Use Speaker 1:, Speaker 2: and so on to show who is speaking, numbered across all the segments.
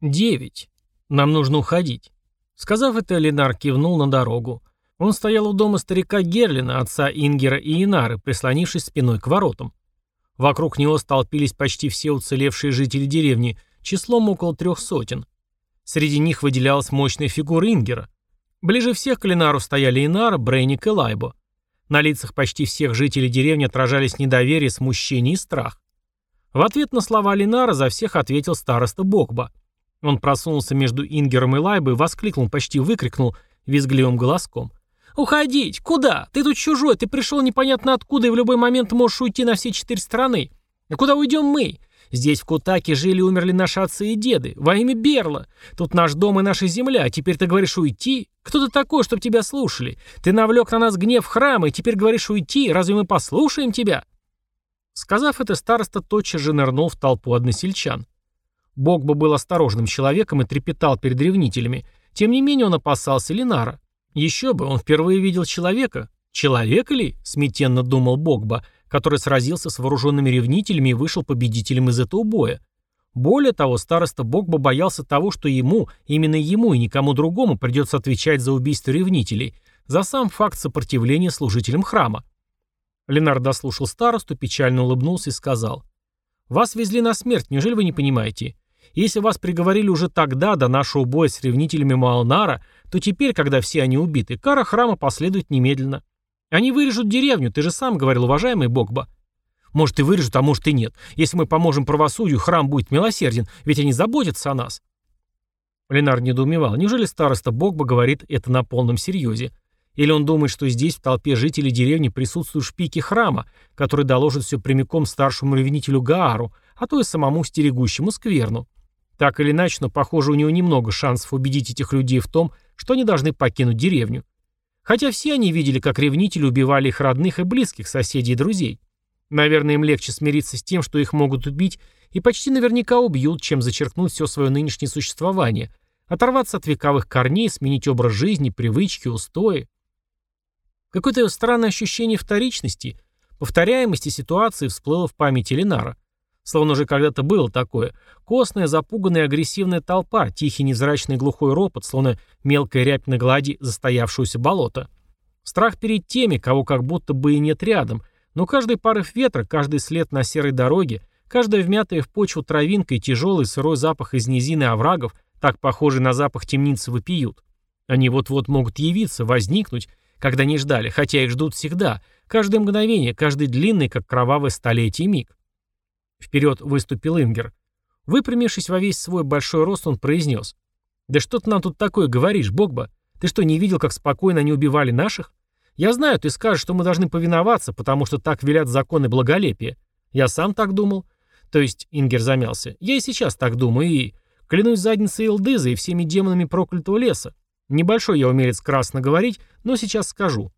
Speaker 1: «Девять. Нам нужно уходить». Сказав это, Ленар кивнул на дорогу. Он стоял у дома старика Герлина, отца Ингера и Инары, прислонившись спиной к воротам. Вокруг него столпились почти все уцелевшие жители деревни, числом около трех сотен. Среди них выделялась мощная фигура Ингера. Ближе всех к Ленару стояли Инара, Брейник и Лайбо. На лицах почти всех жителей деревни отражались недоверие, смущение и страх. В ответ на слова Ленара за всех ответил староста Бокба. Он просунулся между Ингером и Лайбой воскликнул, почти выкрикнул визгливым голоском. «Уходить! Куда? Ты тут чужой, ты пришел непонятно откуда и в любой момент можешь уйти на все четыре стороны. А куда уйдем мы? Здесь в Кутаке жили и умерли наши отцы и деды. Во имя Берла. Тут наш дом и наша земля. А теперь ты говоришь уйти? Кто ты такой, чтобы тебя слушали? Ты навлек на нас гнев храма и теперь говоришь уйти. Разве мы послушаем тебя?» Сказав это, староста тотчас же нырнул в толпу односельчан. Богба был осторожным человеком и трепетал перед ревнителями. Тем не менее он опасался Линара. Еще бы, он впервые видел человека. Человека ли? Смятенно думал Богба, который сразился с вооруженными ревнителями и вышел победителем из этого боя. Более того, староста Богба боялся того, что ему, именно ему и никому другому придется отвечать за убийство ревнителей, за сам факт сопротивления служителям храма. Ленар дослушал старосту, печально улыбнулся и сказал. «Вас везли на смерть, неужели вы не понимаете? Если вас приговорили уже тогда, до нашего боя с ревнителями Маалнара, то теперь, когда все они убиты, кара храма последует немедленно. Они вырежут деревню, ты же сам говорил, уважаемый Богба. Может и вырежут, а может и нет. Если мы поможем правосудию, храм будет милосерден, ведь они заботятся о нас. Ленар недоумевал. Неужели староста Богба говорит это на полном серьезе? Или он думает, что здесь в толпе жителей деревни присутствуют шпики храма, которые доложат все прямиком старшему ревнителю Гаару, а то и самому стерегущему скверну? Так или иначе, но похоже, у него немного шансов убедить этих людей в том, что они должны покинуть деревню. Хотя все они видели, как ревнители убивали их родных и близких, соседей и друзей. Наверное, им легче смириться с тем, что их могут убить, и почти наверняка убьют, чем зачеркнуть все свое нынешнее существование, оторваться от вековых корней, сменить образ жизни, привычки, устои. Какое-то странное ощущение вторичности, повторяемости ситуации всплыло в памяти Ленара. Словно уже когда-то было такое. Костная, запуганная, агрессивная толпа, тихий невзрачный глухой ропот, словно мелкая рябь на глади застоявшегося болота. Страх перед теми, кого как будто бы и нет рядом, но каждый порыв ветра, каждый след на серой дороге, каждая вмятая в почву травинка и тяжелый сырой запах из низины оврагов, так похожий на запах темницы, вопиют. Они вот-вот могут явиться, возникнуть, когда не ждали, хотя их ждут всегда, каждое мгновение, каждый длинный, как кровавое столетие миг. Вперед выступил Ингер. Выпрямившись во весь свой большой рост, он произнес. «Да что ты нам тут такое говоришь, Богба? Ты что, не видел, как спокойно они убивали наших? Я знаю, ты скажешь, что мы должны повиноваться, потому что так велят законы благолепия. Я сам так думал. То есть, Ингер замялся, я и сейчас так думаю, и... Клянусь задницей Илдыза и всеми демонами проклятого леса. Небольшой я умелец красно говорить, но сейчас скажу.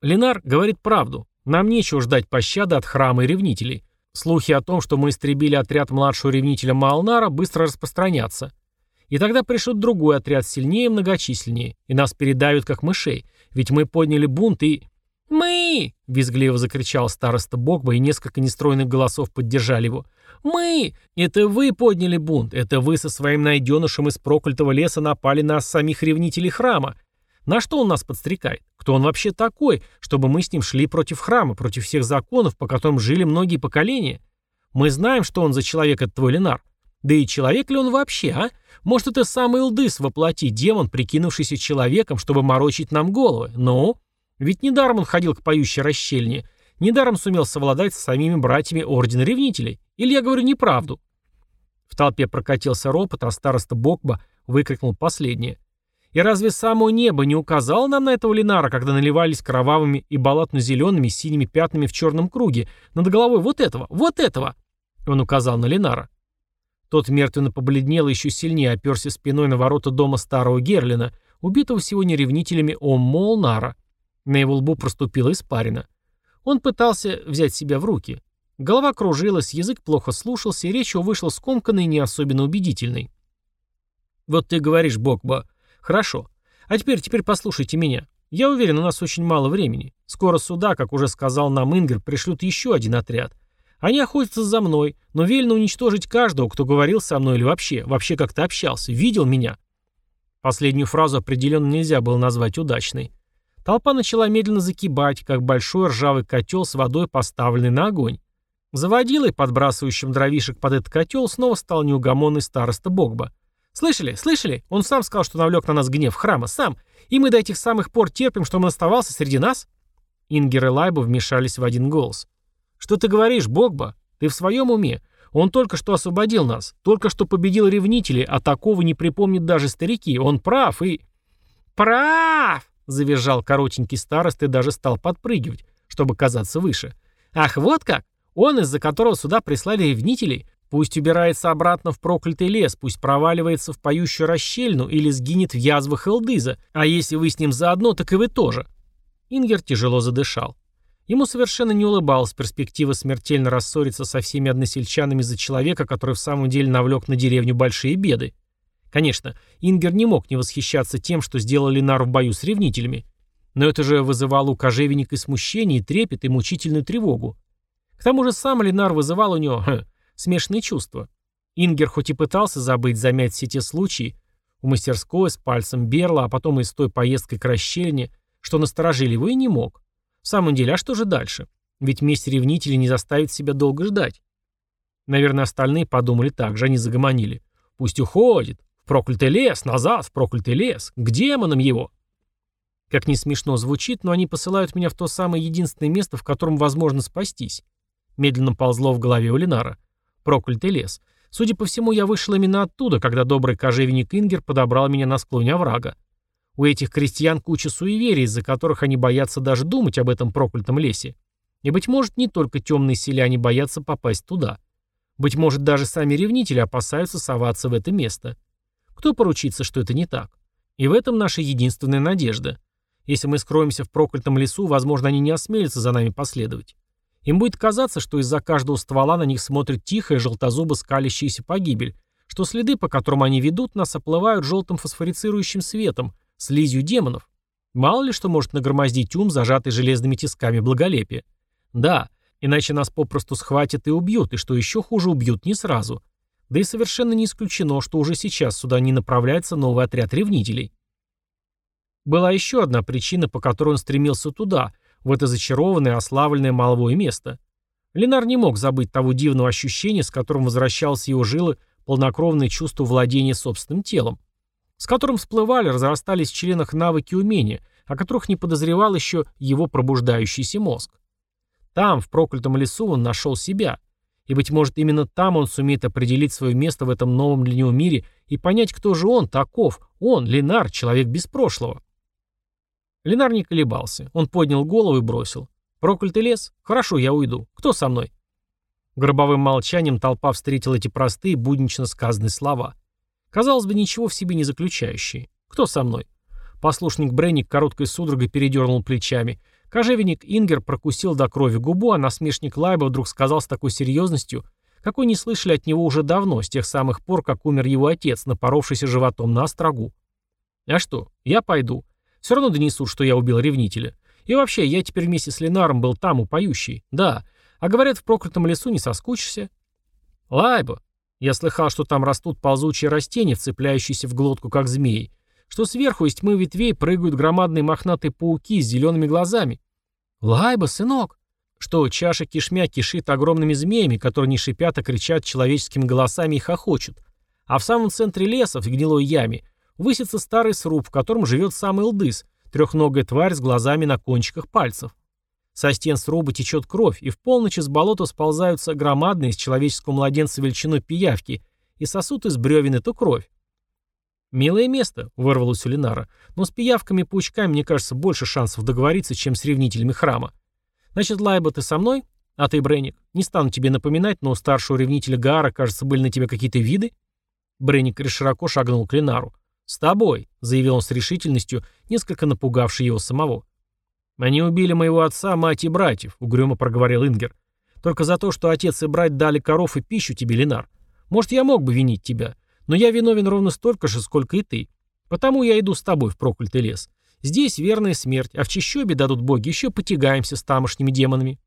Speaker 1: Ленар говорит правду. Нам нечего ждать пощады от храма и ревнителей. Слухи о том, что мы истребили отряд младшего ревнителя Малнара, быстро распространятся. И тогда пришлют другой отряд сильнее и многочисленнее, и нас передавят как мышей, ведь мы подняли бунт и... «Мы!» — визгливо закричал староста Богба, и несколько нестройных голосов поддержали его. «Мы! Это вы подняли бунт, это вы со своим найденышем из проклятого леса напали на самих ревнителей храма. На что он нас подстрекает? Кто он вообще такой, чтобы мы с ним шли против храма, против всех законов, по которым жили многие поколения? Мы знаем, что он за человек, этот твой Ленар. Да и человек ли он вообще, а? Может, это самый Илдыс воплоти, демон, прикинувшийся человеком, чтобы морочить нам головы? Ну? Ведь недаром он ходил к поющей расщельне. Недаром сумел совладать с самими братьями Ордена Ревнителей. Или я говорю неправду? В толпе прокатился ропот, а староста Бокба выкрикнул последнее. И разве само небо не указало нам на этого Ленара, когда наливались кровавыми и болотно-зелеными синими пятнами в черном круге над головой вот этого, вот этого? Он указал на Ленара. Тот мертвенно побледнел еще сильнее оперся спиной на ворота дома старого Герлина, убитого сегодня ревнителями Оммолнара. На его лбу проступила испарина. Он пытался взять себя в руки. Голова кружилась, язык плохо слушался, и речь его вышла скомканной и не особенно убедительной. «Вот ты говоришь, Богба, Хорошо. А теперь, теперь послушайте меня. Я уверен, у нас очень мало времени. Скоро сюда, как уже сказал нам Ингер, пришлют еще один отряд. Они охотятся за мной, но велено уничтожить каждого, кто говорил со мной или вообще, вообще как-то общался, видел меня. Последнюю фразу определенно нельзя было назвать удачной. Толпа начала медленно закибать, как большой ржавый котел с водой, поставленный на огонь. Заводилой, подбрасывающим дровишек под этот котел, снова стал неугомонный староста Богба. «Слышали? Слышали? Он сам сказал, что навлек на нас гнев храма. Сам. И мы до этих самых пор терпим, что он оставался среди нас?» Ингер и Лайба вмешались в один голос. «Что ты говоришь, Богба? Ты в своем уме? Он только что освободил нас, только что победил ревнителей, а такого не припомнят даже старики. Он прав и...» «Прав!» — завизжал коротенький старост и даже стал подпрыгивать, чтобы казаться выше. «Ах, вот как! Он, из-за которого сюда прислали ревнителей, пусть убирается обратно в проклятый лес, пусть проваливается в поющую расщельну или сгинет в язвах Элдыза, а если вы с ним заодно, так и вы тоже». Ингер тяжело задышал. Ему совершенно не улыбалась перспектива смертельно рассориться со всеми односельчанами за человека, который в самом деле навлек на деревню большие беды. Конечно, Ингер не мог не восхищаться тем, что сделал Ленар в бою с ревнителями. Но это же вызывало у кожевенника смущение, и трепет, и мучительную тревогу. К тому же сам Ленар вызывал у него хм, смешанные чувства. Ингер хоть и пытался забыть, замять все те случаи, у мастерской с пальцем Берла, а потом и с той поездкой к расщельне, что насторожили его и не мог. В самом деле, а что же дальше? Ведь месть ревнителей не заставит себя долго ждать. Наверное, остальные подумали так же, они загомонили. Пусть уходит. В проклятый лес, назад, в проклятый лес. К демонам его. Как не смешно звучит, но они посылают меня в то самое единственное место, в котором возможно спастись. Медленно ползло в голове у Ленара. Проклятый лес. Судя по всему, я вышел именно оттуда, когда добрый кожевенник Ингер подобрал меня на склоне оврага. У этих крестьян куча суеверий, из-за которых они боятся даже думать об этом проклятом лесе. И, быть может, не только темные селяне боятся попасть туда. Быть может, даже сами ревнители опасаются соваться в это место. Кто поручится, что это не так? И в этом наша единственная надежда. Если мы скроемся в проклятом лесу, возможно, они не осмелятся за нами последовать. Им будет казаться, что из-за каждого ствола на них смотрит тихая, желтозубо скалящаяся погибель, что следы, по которым они ведут, нас оплывают желтым фосфорицирующим светом, слизью демонов. Мало ли что может нагромоздить ум, зажатый железными тисками благолепия. Да, иначе нас попросту схватят и убьют, и что еще хуже, убьют не сразу. Да и совершенно не исключено, что уже сейчас сюда не направляется новый отряд ревнителей. Была еще одна причина, по которой он стремился туда, в это зачарованное, ославленное молвое место. Ленар не мог забыть того дивного ощущения, с которым возвращалось его жилы полнокровное чувство владения собственным телом с которым всплывали, разрастались в членах навыки умения, о которых не подозревал еще его пробуждающийся мозг. Там, в проклятом лесу, он нашел себя. И, быть может, именно там он сумеет определить свое место в этом новом для него мире и понять, кто же он, таков, он, Ленар, человек без прошлого. Ленар не колебался. Он поднял голову и бросил. «Проклятый лес? Хорошо, я уйду. Кто со мной?» Гробовым молчанием толпа встретила эти простые, буднично сказанные слова. Казалось бы, ничего в себе не заключающие. Кто со мной? Послушник Бренник короткой судорогой передернул плечами. Кожевенник Ингер прокусил до крови губу, а насмешник Лайба вдруг сказал с такой серьезностью, какой не слышали от него уже давно, с тех самых пор, как умер его отец, напоровшийся животом на острогу. А что, я пойду. Все равно донесут, что я убил ревнителя. И вообще, я теперь вместе с Ленаром был там, у поющей. Да. А говорят, в проклятом лесу не соскучишься. Лайба, я слыхал, что там растут ползучие растения, вцепляющиеся в глотку, как змеи, что сверху из тьмы ветвей прыгают громадные мохнатые пауки с зелеными глазами. Лайба, сынок! Что чаша кишмя кишит огромными змеями, которые не шипят, а кричат человеческими голосами и хохочут. А в самом центре леса, в гнилой яме, высится старый сруб, в котором живет сам Элдыс, трехногая тварь с глазами на кончиках пальцев. Со стен сруба течет кровь, и в полночь из болота сползаются громадные с человеческого младенца величиной пиявки и сосут из бревен эту кровь. «Милое место», — вырвалось у Ленара, «но с пиявками и паучками, мне кажется, больше шансов договориться, чем с ревнителями храма. Значит, Лайба, ты со мной? А ты, Бренник? Не стану тебе напоминать, но у старшего ревнителя Гаара, кажется, были на тебя какие-то виды?» Бренник широко шагнул к Ленару. «С тобой», — заявил он с решительностью, несколько напугавший его самого. «Они убили моего отца, мать и братьев», — угрюмо проговорил Ингер. «Только за то, что отец и брать дали коров и пищу тебе, Ленар. Может, я мог бы винить тебя, но я виновен ровно столько же, сколько и ты. Потому я иду с тобой в проклятый лес. Здесь верная смерть, а в чищобе дадут боги, еще потягаемся с тамошними демонами».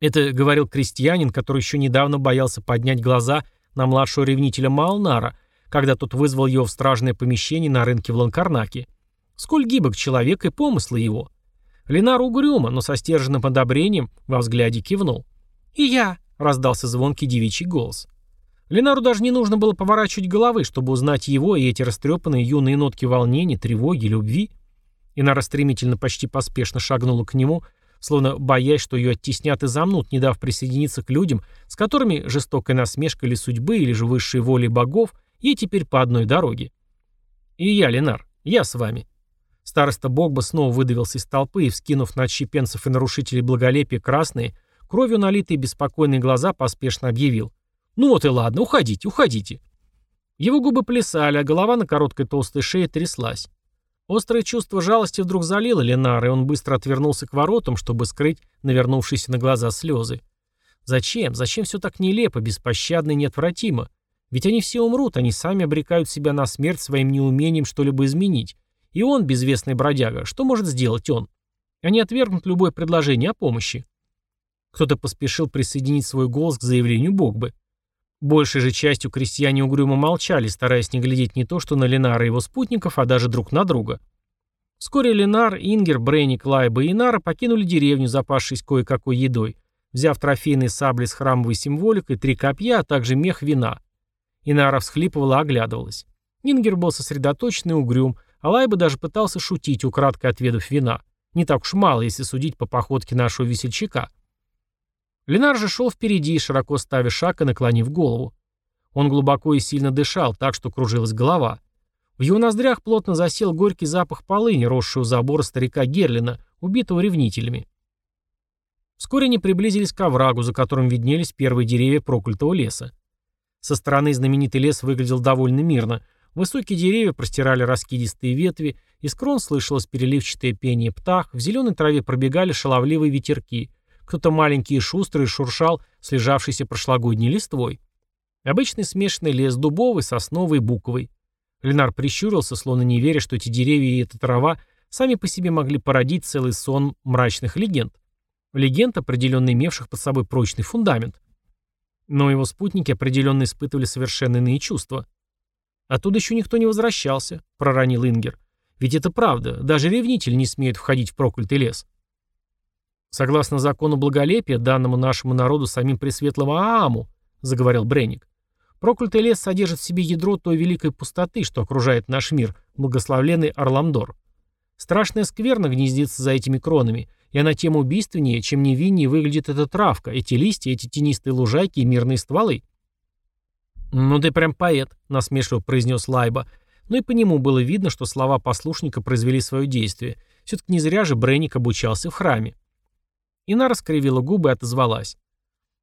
Speaker 1: Это говорил крестьянин, который еще недавно боялся поднять глаза на младшего ревнителя Малнара, когда тот вызвал его в стражное помещение на рынке в Ланкарнаке. Сколь гибок человек и помыслы его. Ленар угрюмо, но со стерженным одобрением во взгляде кивнул. «И я», — раздался звонкий девичий голос. Ленару даже не нужно было поворачивать головы, чтобы узнать его и эти растрепанные юные нотки волнения, тревоги, любви. Инара стремительно, почти поспешно шагнула к нему, словно боясь, что ее оттеснят и замнут, не дав присоединиться к людям, с которыми жестокая насмешка или судьбы, или же высшей воли богов, ей теперь по одной дороге. «И я, Ленар, я с вами». Староста Богба снова выдавился из толпы и, вскинув на отщепенцев и нарушителей благолепия красные, кровью налитые беспокойные глаза, поспешно объявил. «Ну вот и ладно, уходите, уходите». Его губы плясали, а голова на короткой толстой шее тряслась. Острое чувство жалости вдруг залило Ленара, и он быстро отвернулся к воротам, чтобы скрыть навернувшиеся на глаза слезы. Зачем? Зачем все так нелепо, беспощадно и неотвратимо? Ведь они все умрут, они сами обрекают себя на смерть своим неумением что-либо изменить. И он, безвестный бродяга, что может сделать он? Они отвергнут любое предложение о помощи. Кто-то поспешил присоединить свой голос к заявлению Богбы. Большей же частью крестьяне угрюмо молчали, стараясь не глядеть не то что на Ленара и его спутников, а даже друг на друга. Вскоре Ленар, Ингер, Брейник, Лайба и Инара покинули деревню, запасшись кое-какой едой, взяв трофейные сабли с храмовой символикой, три копья, а также мех вина. Инара всхлипывала оглядывалась. Ингер был сосредоточен и угрюм, а Лайба даже пытался шутить, украдкой отведав вина. Не так уж мало, если судить по походке нашего весельчака. Ленар же шел впереди, широко ставя шаг и наклонив голову. Он глубоко и сильно дышал, так что кружилась голова. В его ноздрях плотно засел горький запах полыни, росшего забора старика Герлина, убитого ревнителями. Вскоре они приблизились к оврагу, за которым виднелись первые деревья проклятого леса. Со стороны знаменитый лес выглядел довольно мирно. Высокие деревья простирали раскидистые ветви, из крон слышалось переливчатое пение птах, в зеленой траве пробегали шаловливые ветерки, кто-то маленький и шустрый шуршал слежавшейся прошлогодней листвой. Обычный смешанный лес дубовый, сосновый, буковый. Ленар прищурился, словно не веря, что эти деревья и эта трава сами по себе могли породить целый сон мрачных легенд. Легенд, определенно имевших под собой прочный фундамент. Но его спутники определенно испытывали совершенно иные чувства. «Оттуда еще никто не возвращался», — проронил Ингер. «Ведь это правда, даже ревнитель не смеет входить в проклятый лес». Согласно закону благолепия, данному нашему народу самим Пресветлым Ааму, заговорил Бренник, проклятый лес содержит в себе ядро той великой пустоты, что окружает наш мир, благословленный Орламдор. Страшная скверна гнездится за этими кронами, и она тем убийственнее, чем невиннее выглядит эта травка, эти листья, эти тенистые лужайки и мирные стволы. «Ну ты прям поэт», — насмешливо произнес Лайба, но и по нему было видно, что слова послушника произвели свое действие. Все-таки не зря же Бренник обучался в храме. Ина раскривила губы и отозвалась.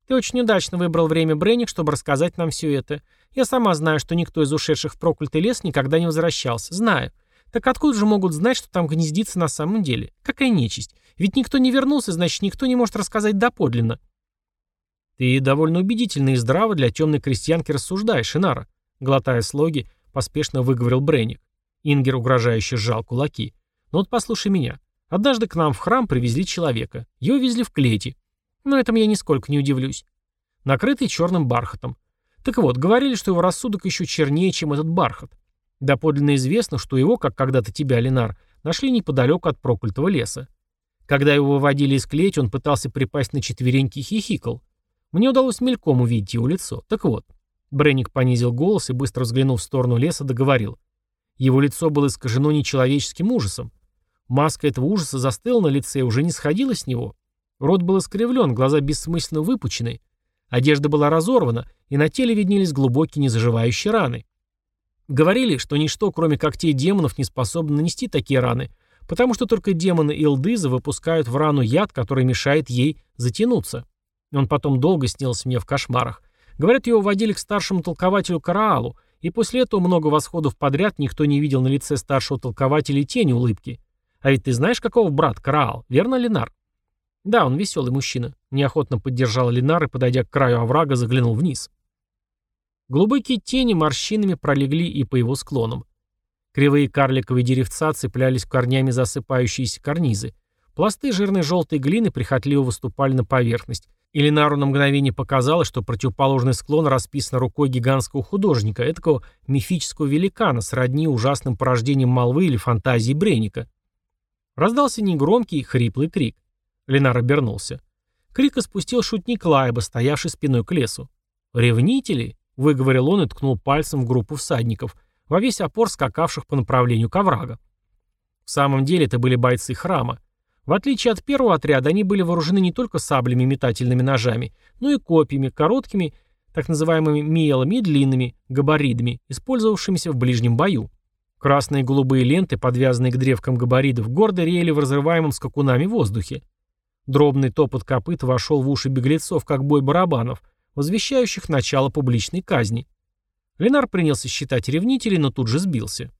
Speaker 1: «Ты очень удачно выбрал время, Бренник, чтобы рассказать нам все это. Я сама знаю, что никто из ушедших в проклятый лес никогда не возвращался. Знаю. Так откуда же могут знать, что там гнездится на самом деле? Какая нечисть? Ведь никто не вернулся, значит, никто не может рассказать доподлинно». «Ты довольно убедительно и здраво для темной крестьянки рассуждаешь, Инара», глотая слоги, поспешно выговорил Бренник. Ингер угрожающе сжал кулаки. «Ну вот послушай меня. Однажды к нам в храм привезли человека. Его везли в клете. Но этому я нисколько не удивлюсь. Накрытый черным бархатом. Так вот, говорили, что его рассудок еще чернее, чем этот бархат. Доподлинно известно, что его, как когда-то тебя, Ленар, нашли неподалеку от проклятого леса. Когда его выводили из клети, он пытался припасть на четвереньки и хихикал. Мне удалось мельком увидеть его лицо. Так вот, Бренник понизил голос и, быстро взглянув в сторону леса, договорил. Его лицо было искажено нечеловеческим ужасом. Маска этого ужаса застыла на лице и уже не сходила с него. Рот был искривлен, глаза бессмысленно выпучены. Одежда была разорвана, и на теле виднелись глубокие незаживающие раны. Говорили, что ничто, кроме когтей демонов, не способно нанести такие раны, потому что только демоны Илдыза выпускают в рану яд, который мешает ей затянуться. Он потом долго снился мне в кошмарах. Говорят, его водили к старшему толкователю Караалу, и после этого много восходов подряд никто не видел на лице старшего толкователя тени улыбки. А ведь ты знаешь, какого брат Краал, верно, Ленар? Да, он веселый мужчина. Неохотно поддержал Ленар и, подойдя к краю оврага, заглянул вниз. Глубокие тени морщинами пролегли и по его склонам. Кривые карликовые деревца цеплялись корнями засыпающиеся карнизы. Пласты жирной желтой глины прихотливо выступали на поверхность. И Ленару на мгновение показалось, что противоположный склон расписан рукой гигантского художника, этакого мифического великана, сродни ужасным порождением молвы или фантазии Брейника. Раздался негромкий, хриплый крик. Ленар обернулся. Крик испустил шутник Лайба, стоявший спиной к лесу. «Ревнители?» — выговорил он и ткнул пальцем в группу всадников, во весь опор скакавших по направлению к оврага. В самом деле это были бойцы храма. В отличие от первого отряда, они были вооружены не только саблями и метательными ножами, но и копьями, короткими, так называемыми миелами и длинными, габаридами, использовавшимися в ближнем бою. Красные и голубые ленты, подвязанные к древкам габаридов, гордо реяли в разрываемом скакунами воздухе. Дробный топот копыт вошел в уши беглецов, как бой барабанов, возвещающих начало публичной казни. Ленар принялся считать ревнителей, но тут же сбился.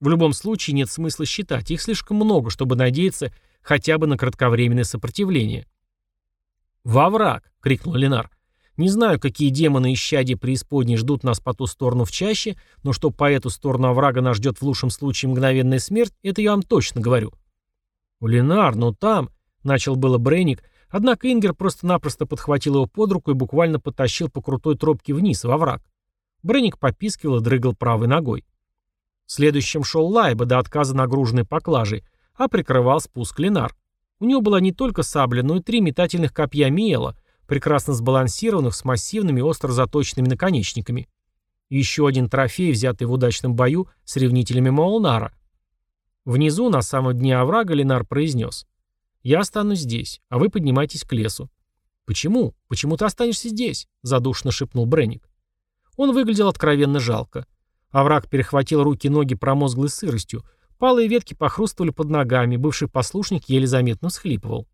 Speaker 1: В любом случае нет смысла считать, их слишком много, чтобы надеяться хотя бы на кратковременное сопротивление. «Во враг!» — крикнул Ленар. «Не знаю, какие демоны исчадия преисподней ждут нас по ту сторону в чаще, но что по эту сторону оврага нас ждет в лучшем случае мгновенная смерть, это я вам точно говорю». «Ленар, ну там...» Начал было Брейник, однако Ингер просто-напросто подхватил его под руку и буквально потащил по крутой тропке вниз, во враг. Брейник попискивал и дрыгал правой ногой. Следующим шел Лайба, до отказа нагруженной поклажей, а прикрывал спуск Ленар. У него была не только сабля, но и три метательных копья Миэла, прекрасно сбалансированных с массивными остро заточенными наконечниками. Еще один трофей, взятый в удачном бою с ревнителями Маулнара. Внизу, на самом дне оврага, Ленар произнес. Я останусь здесь, а вы поднимайтесь к лесу. Почему? Почему ты останешься здесь? Задушно шепнул Бренник. Он выглядел откровенно жалко. Овраг перехватил руки и ноги промозглой сыростью. Палые ветки похрустывали под ногами, бывший послушник еле заметно всхлипывал.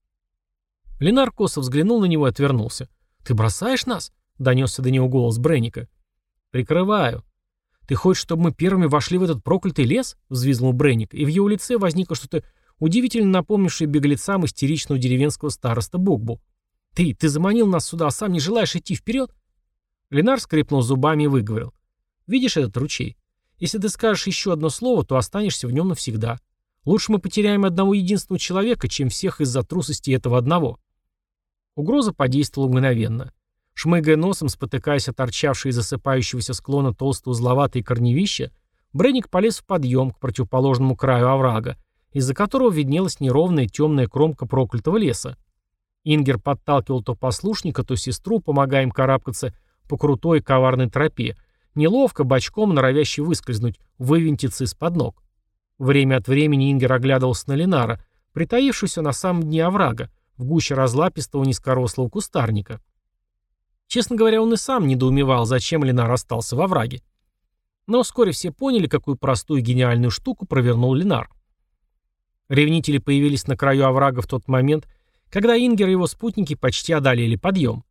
Speaker 1: Ленар косо взглянул на него и отвернулся. «Ты бросаешь нас?» — донесся до него голос Бренника. «Прикрываю». «Ты хочешь, чтобы мы первыми вошли в этот проклятый лес?» — взвизгнул Бренник, и в его лице возникло что-то удивительно напомнивший беглецам истеричного деревенского староста Богбу. «Ты, ты заманил нас сюда, а сам не желаешь идти вперед?» Ленар скрипнул зубами и выговорил. «Видишь этот ручей? Если ты скажешь еще одно слово, то останешься в нем навсегда. Лучше мы потеряем одного единственного человека, чем всех из-за трусости этого одного». Угроза подействовала мгновенно. Шмыгая носом, спотыкаясь от торчавшей из засыпающегося склона толстого узловатые корневища, Бренник полез в подъем к противоположному краю оврага, из-за которого виднелась неровная темная кромка проклятого леса. Ингер подталкивал то послушника, то сестру, помогая им карабкаться по крутой коварной тропе, неловко, бочком норовящий выскользнуть, вывинтиться из-под ног. Время от времени Ингер оглядывался на Ленара, притаившегося на самом дне оврага, в гуще разлапистого низкорослого кустарника. Честно говоря, он и сам недоумевал, зачем Ленар остался во враге. Но вскоре все поняли, какую простую гениальную штуку провернул Ленар. Ревнители появились на краю оврага в тот момент, когда Ингер и его спутники почти одолели подъем.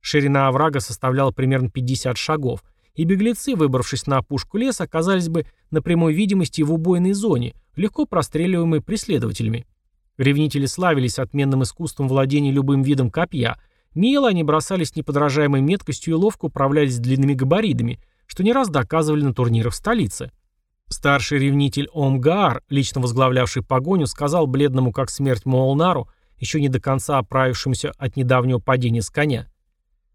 Speaker 1: Ширина оврага составляла примерно 50 шагов, и беглецы, выбравшись на опушку леса, оказались бы на прямой видимости в убойной зоне, легко простреливаемой преследователями. Ревнители славились отменным искусством владения любым видом копья. Мило они бросались неподражаемой меткостью и ловко управлялись длинными габаридами, что не раз доказывали на турнирах в столице. Старший ревнитель Омгаар, лично возглавлявший погоню, сказал бледному как смерть Моолнару, еще не до конца оправившемуся от недавнего падения с коня.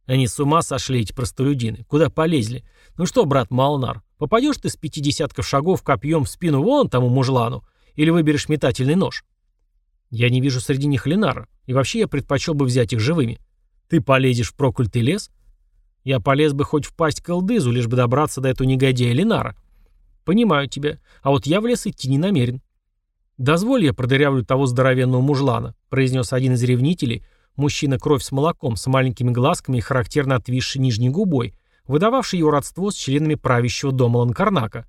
Speaker 1: Они с ума сошли, эти простолюдины. Куда полезли? Ну что, брат Молнар, попадешь ты с пятидесятков шагов копьем в спину вон тому мужлану? Или выберешь метательный нож? Я не вижу среди них Ленара. И вообще я предпочел бы взять их живыми. Ты полезешь в проклятый лес? Я полез бы хоть в пасть к Элдызу, лишь бы добраться до этого негодяя Ленара. «Понимаю тебя. А вот я в лес идти не намерен». «Дозволь я продырявлю того здоровенного мужлана», произнес один из ревнителей, мужчина кровь с молоком, с маленькими глазками и характерно отвисшей нижней губой, выдававший его родство с членами правящего дома Ланкарнака.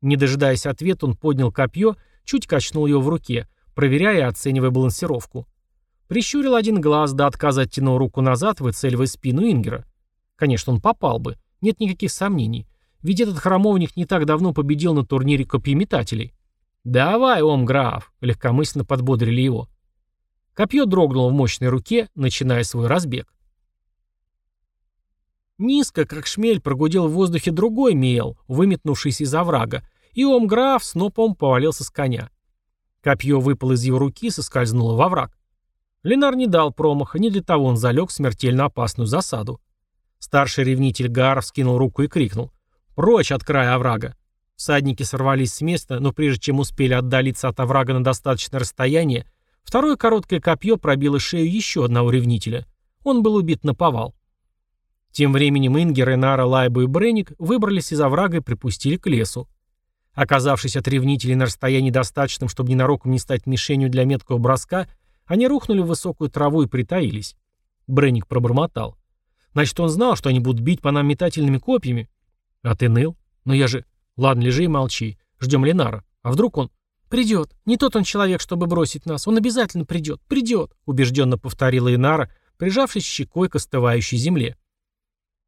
Speaker 1: Не дожидаясь ответа, он поднял копье, чуть качнул его в руке, проверяя и оценивая балансировку. Прищурил один глаз, до отказа оттянул руку назад, выцеливая спину Ингера. Конечно, он попал бы, нет никаких сомнений. Ведь этот храмовник не так давно победил на турнире копьеметателей. «Давай, ом, граф!» — легкомысленно подбодрили его. Копье дрогнуло в мощной руке, начиная свой разбег. Низко, как шмель, прогудел в воздухе другой мел, выметнувшийся из оврага, и ом-граф снопом повалился с коня. Копье выпало из его руки и соскользнуло во враг. Ленар не дал промаха, не для того он залег в смертельно опасную засаду. Старший ревнитель Гаар вскинул руку и крикнул. «Прочь от края оврага!» Всадники сорвались с места, но прежде чем успели отдалиться от оврага на достаточное расстояние, второе короткое копье пробило шею еще одного ревнителя. Он был убит на повал. Тем временем Ингер, Энара, Лайбу и Бренник выбрались из оврага и припустили к лесу. Оказавшись от ревнителей на расстоянии достаточном, чтобы ненароком не стать мишенью для меткого броска, они рухнули в высокую траву и притаились. Бренник пробормотал. Значит, он знал, что они будут бить по нам метательными копьями. А ты ныл? Но я же... Ладно, лежи и молчи. Ждем Ленара. А вдруг он... «Придет. Не тот он человек, чтобы бросить нас. Он обязательно придет. Придет», — убежденно повторила Инара, прижавшись щекой к остывающей земле.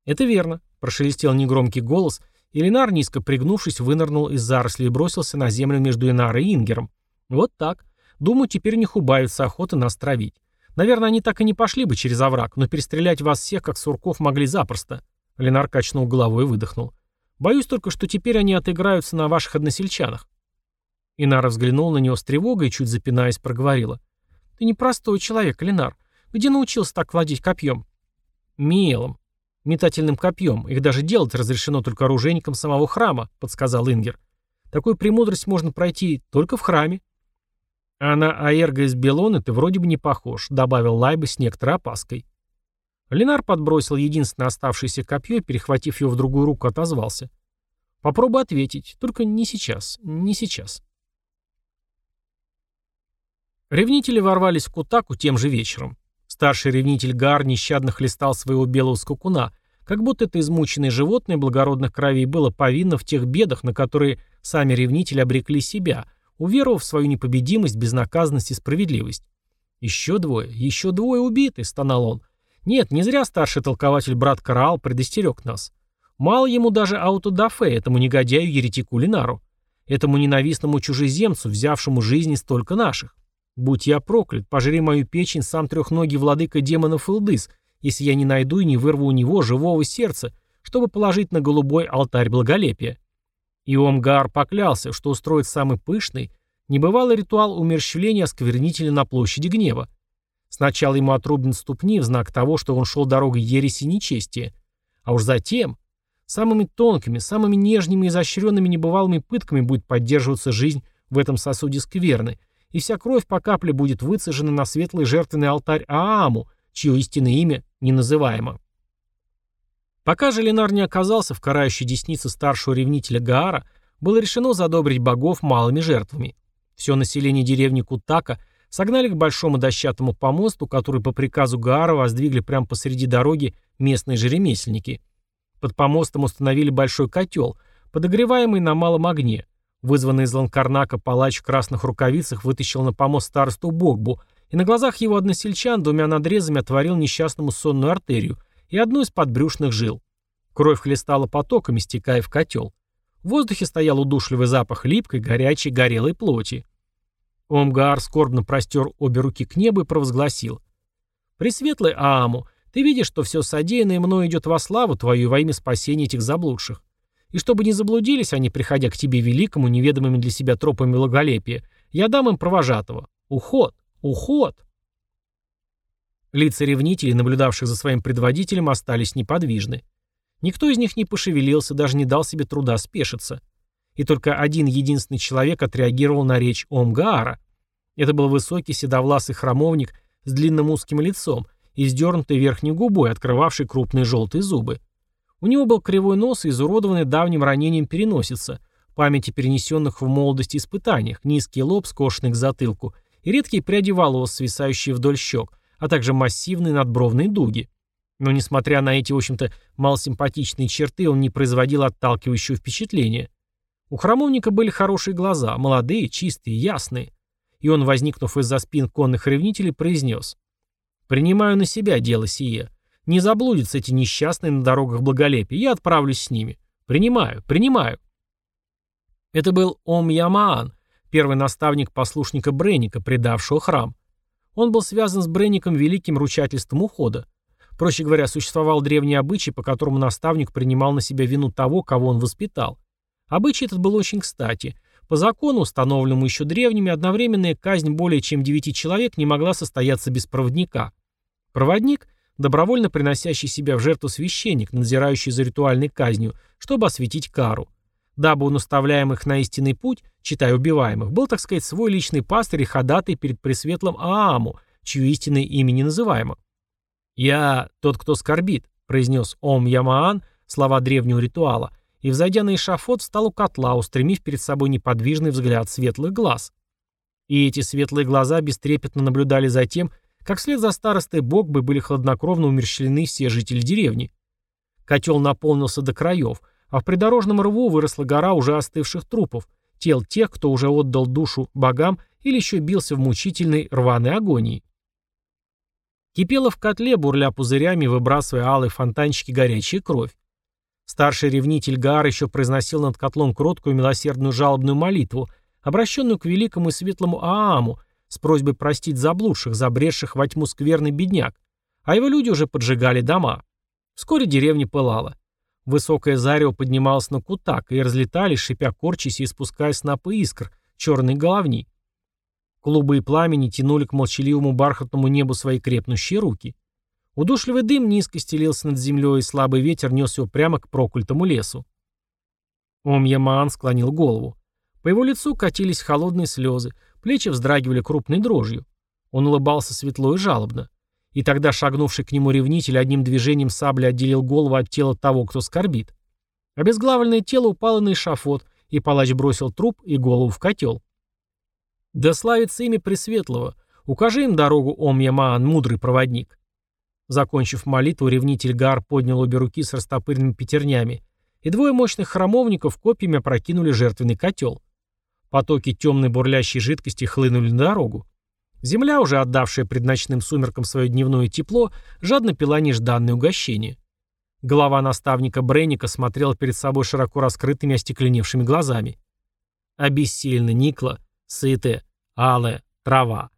Speaker 1: «Это верно», — прошелестел негромкий голос, и Ленар, низко пригнувшись, вынырнул из зарослей и бросился на землю между Инарой и Ингером. «Вот так. Думаю, теперь у них убавится охота нас травить. Наверное, они так и не пошли бы через овраг, но перестрелять вас всех, как сурков, могли запросто. Ленар качнул головой и выдохнул. Боюсь только, что теперь они отыграются на ваших односельчанах. Инара взглянул на него с тревогой и, чуть запинаясь, проговорила. Ты непростой человек, Ленар. Где научился так владеть копьем? Мелом. Метательным копьем. Их даже делать разрешено только оружейникам самого храма, подсказал Ингер. Такую премудрость можно пройти только в храме. «А на Аэрго из Белоны ты вроде бы не похож», — добавил Лайба с некоторой опаской. Ленар подбросил единственное оставшееся копье и, перехватив его в другую руку, отозвался. «Попробуй ответить, только не сейчас, не сейчас». Ревнители ворвались в Кутаку тем же вечером. Старший ревнитель Гар нещадно хлестал своего белого скакуна, как будто это измученное животное благородных кровей было повинно в тех бедах, на которые сами ревнители обрекли себя — уверовав в свою непобедимость, безнаказанность и справедливость. «Еще двое, еще двое убиты», — стонал он. «Нет, не зря старший толкователь брат Караал предостерег нас. Мало ему даже аутодафе, этому негодяю-еретику Линару, этому ненавистному чужеземцу, взявшему жизни столько наших. Будь я проклят, пожри мою печень сам трехногий владыка демонов Илдыс, если я не найду и не вырву у него живого сердца, чтобы положить на голубой алтарь благолепия. И Омгар поклялся, что устроит самый пышный, небывалый ритуал умерщвления осквернителя на площади гнева. Сначала ему отрубен ступни в знак того, что он шел дорогой ереси и нечестия, а уж затем самыми тонкими, самыми нежными и изощренными небывалыми пытками будет поддерживаться жизнь в этом сосуде скверны, и вся кровь по капле будет выцежена на светлый жертвенный алтарь Ааму, чье истинное имя не называемо. Пока же Ленар не оказался в карающей деснице старшего ревнителя Гаара, было решено задобрить богов малыми жертвами. Все население деревни Кутака согнали к большому дощатому помосту, который по приказу Гаара воздвигли прямо посреди дороги местные же. Под помостом установили большой котел, подогреваемый на малом огне. Вызванный из Ланкарнака палач в красных рукавицах вытащил на помост старосту Богбу, и на глазах его односельчан двумя надрезами отворил несчастному сонную артерию – и одну из подбрюшных жил. Кровь хлестала потоками, стекая в котел. В воздухе стоял удушливый запах липкой, горячей, горелой плоти. Омгаар скорбно простер обе руки к небу и провозгласил. «Пресветлый Ааму, ты видишь, что все содеянное мною идет во славу твою во имя спасения этих заблудших. И чтобы не заблудились они, приходя к тебе великому, неведомыми для себя тропами благолепия, я дам им провожатого. Уход! Уход!» Лица ревнителей, наблюдавших за своим предводителем, остались неподвижны. Никто из них не пошевелился, даже не дал себе труда спешиться. И только один единственный человек отреагировал на речь Омгаара. Это был высокий седовласый храмовник с длинным узким лицом и сдернутой верхней губой, открывавшей крупные желтые зубы. У него был кривой нос и изуродованный давним ранением переносица, памяти перенесенных в молодости испытаниях, низкий лоб, скошенный к затылку, и редкие пряди волос, свисающие вдоль щек, а также массивные надбровные дуги. Но несмотря на эти, в общем-то, малосимпатичные черты, он не производил отталкивающего впечатления. У храмовника были хорошие глаза, молодые, чистые, ясные. И он, возникнув из-за спин конных ревнителей, произнес. «Принимаю на себя дело сие. Не заблудятся эти несчастные на дорогах благолепия. Я отправлюсь с ними. Принимаю, принимаю». Это был Ом Ямаан, первый наставник послушника Бренника, предавшего храм. Он был связан с Бренником великим ручательством ухода. Проще говоря, существовал древний обычай, по которому наставник принимал на себя вину того, кого он воспитал. Обычай этот был очень кстати. По закону, установленному еще древними, одновременная казнь более чем девяти человек не могла состояться без проводника. Проводник – добровольно приносящий себя в жертву священник, надзирающий за ритуальной казнью, чтобы осветить кару. Дабы у наставляемых на истинный путь, читая убиваемых, был, так сказать, свой личный пастырь и ходатай перед пресветлым Ааму, чье истинное имя не называемо. «Я тот, кто скорбит», — произнес Ом Ямаан, слова древнего ритуала, и, взойдя на эшафот, встал у котла, устремив перед собой неподвижный взгляд светлых глаз. И эти светлые глаза бестрепетно наблюдали за тем, как вслед за старостой Богбы были хладнокровно умерщвлены все жители деревни. Котел наполнился до краев, а в придорожном рву выросла гора уже остывших трупов, тел тех, кто уже отдал душу богам или еще бился в мучительной рваной агонии. Кипела в котле, бурля пузырями, выбрасывая алые фонтанчики горячая кровь. Старший ревнитель Гаар еще произносил над котлом кроткую милосердную жалобную молитву, обращенную к великому и светлому Ааму, с просьбой простить заблудших, забредших во тьму скверный бедняк, а его люди уже поджигали дома. Вскоре деревня пылала. Высокое зарево поднималось на кутак, и разлетались, шипя корчись и испуская снопы искр, черные головни. Клубы и пламени тянули к молчаливому бархатному небу свои крепнущие руки. Удушливый дым низко стелился над землей, и слабый ветер нес его прямо к прокультому лесу. Ом Ямаан склонил голову. По его лицу катились холодные слезы, плечи вздрагивали крупной дрожью. Он улыбался светло и жалобно. И тогда шагнувший к нему ревнитель одним движением сабли отделил голову от тела того, кто скорбит. Обезглавленное тело упало на эшафот, и палач бросил труп и голову в котел. «Да славится имя Пресветлого! Укажи им дорогу, Ом Ямаан, мудрый проводник!» Закончив молитву, ревнитель Гар поднял обе руки с растопыренными пятернями, и двое мощных храмовников копьями опрокинули жертвенный котел. Потоки темной бурлящей жидкости хлынули на дорогу. Земля, уже отдавшая пред сумеркам свое дневное тепло, жадно пила нежданное угощение. Голова наставника Бренника смотрела перед собой широко раскрытыми остекленевшими глазами. Обессиленно никла, сытая, алая, трава.